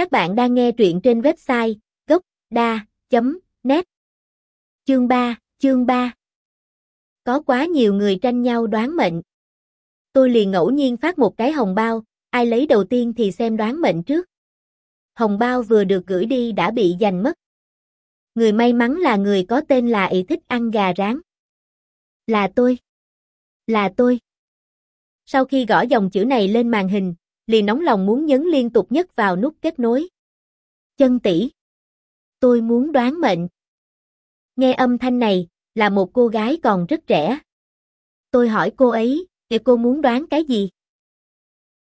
Các bạn đang nghe truyện trên website gốc.da.net Chương 3, chương 3 Có quá nhiều người tranh nhau đoán mệnh. Tôi liền ngẫu nhiên phát một cái hồng bao, ai lấy đầu tiên thì xem đoán mệnh trước. Hồng bao vừa được gửi đi đã bị giành mất. Người may mắn là người có tên là ý thích ăn gà rán. Là tôi. Là tôi. Sau khi gõ dòng chữ này lên màn hình, liền nóng lòng muốn nhấn liên tục nhất vào nút kết nối. Chân tỷ. Tôi muốn đoán mệnh. Nghe âm thanh này, là một cô gái còn rất trẻ. Tôi hỏi cô ấy, thì cô muốn đoán cái gì?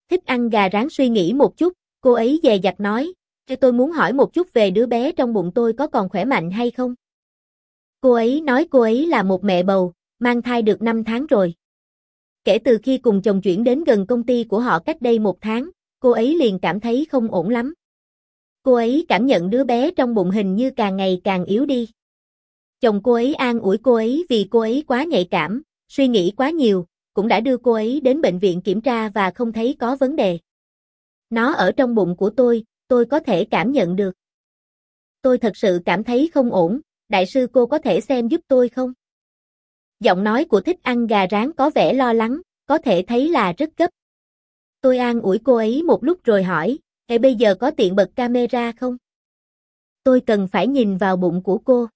Thích ăn gà rán suy nghĩ một chút, cô ấy dè dặt nói, cho tôi muốn hỏi một chút về đứa bé trong bụng tôi có còn khỏe mạnh hay không? Cô ấy nói cô ấy là một mẹ bầu, mang thai được 5 tháng rồi. Kể từ khi cùng chồng chuyển đến gần công ty của họ cách đây một tháng, cô ấy liền cảm thấy không ổn lắm. Cô ấy cảm nhận đứa bé trong bụng hình như càng ngày càng yếu đi. Chồng cô ấy an ủi cô ấy vì cô ấy quá nhạy cảm, suy nghĩ quá nhiều, cũng đã đưa cô ấy đến bệnh viện kiểm tra và không thấy có vấn đề. Nó ở trong bụng của tôi, tôi có thể cảm nhận được. Tôi thật sự cảm thấy không ổn, đại sư cô có thể xem giúp tôi không? Giọng nói của thích ăn gà rán có vẻ lo lắng, có thể thấy là rất gấp. Tôi an ủi cô ấy một lúc rồi hỏi, Ê bây giờ có tiện bật camera không? Tôi cần phải nhìn vào bụng của cô.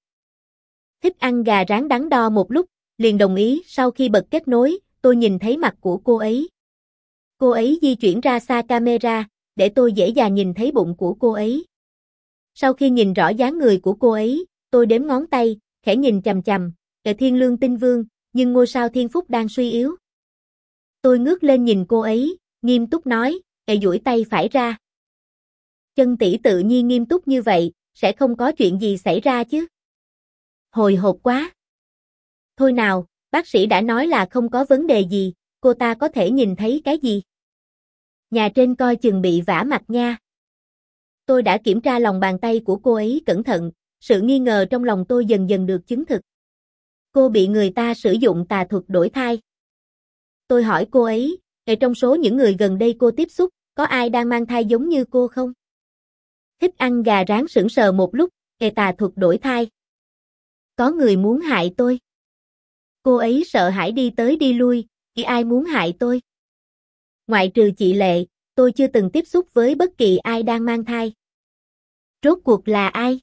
Thích ăn gà rán đắn đo một lúc, liền đồng ý sau khi bật kết nối, tôi nhìn thấy mặt của cô ấy. Cô ấy di chuyển ra xa camera, để tôi dễ dàng nhìn thấy bụng của cô ấy. Sau khi nhìn rõ dáng người của cô ấy, tôi đếm ngón tay, khẽ nhìn chầm chầm, Kệ thiên lương tinh vương, nhưng ngôi sao thiên phúc đang suy yếu. Tôi ngước lên nhìn cô ấy, nghiêm túc nói, Kệ duỗi tay phải ra. Chân tỷ tự nhiên nghiêm túc như vậy, sẽ không có chuyện gì xảy ra chứ. Hồi hộp quá. Thôi nào, bác sĩ đã nói là không có vấn đề gì, cô ta có thể nhìn thấy cái gì? Nhà trên coi chừng bị vả mặt nha. Tôi đã kiểm tra lòng bàn tay của cô ấy cẩn thận, sự nghi ngờ trong lòng tôi dần dần được chứng thực. Cô bị người ta sử dụng tà thuật đổi thai. Tôi hỏi cô ấy, ngày trong số những người gần đây cô tiếp xúc, có ai đang mang thai giống như cô không? Thích ăn gà rán sững sờ một lúc, nghề tà thuật đổi thai. Có người muốn hại tôi. Cô ấy sợ hãi đi tới đi lui, khi ai muốn hại tôi. Ngoại trừ chị Lệ, tôi chưa từng tiếp xúc với bất kỳ ai đang mang thai. Rốt cuộc là ai?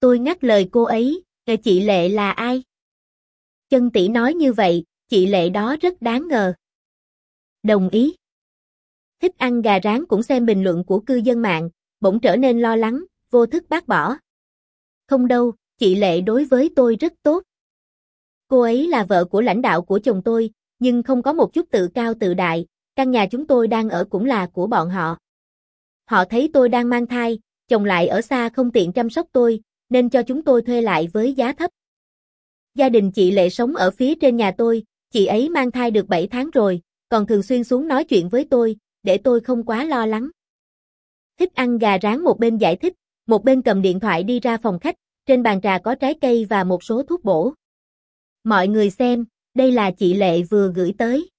Tôi ngắt lời cô ấy, chị Lệ là ai? Chân tỷ nói như vậy, chị Lệ đó rất đáng ngờ. Đồng ý. Thích ăn gà rán cũng xem bình luận của cư dân mạng, bỗng trở nên lo lắng, vô thức bác bỏ. Không đâu, chị Lệ đối với tôi rất tốt. Cô ấy là vợ của lãnh đạo của chồng tôi, nhưng không có một chút tự cao tự đại, căn nhà chúng tôi đang ở cũng là của bọn họ. Họ thấy tôi đang mang thai, chồng lại ở xa không tiện chăm sóc tôi, nên cho chúng tôi thuê lại với giá thấp. Gia đình chị Lệ sống ở phía trên nhà tôi, chị ấy mang thai được 7 tháng rồi, còn thường xuyên xuống nói chuyện với tôi, để tôi không quá lo lắng. Thích ăn gà rán một bên giải thích, một bên cầm điện thoại đi ra phòng khách, trên bàn trà có trái cây và một số thuốc bổ. Mọi người xem, đây là chị Lệ vừa gửi tới.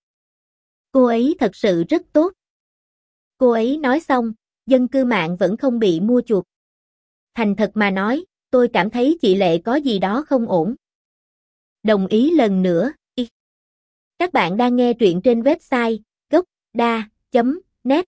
Cô ấy thật sự rất tốt. Cô ấy nói xong, dân cư mạng vẫn không bị mua chuộc. Thành thật mà nói, tôi cảm thấy chị Lệ có gì đó không ổn. Đồng ý lần nữa. Các bạn đang nghe truyện trên website gocda.net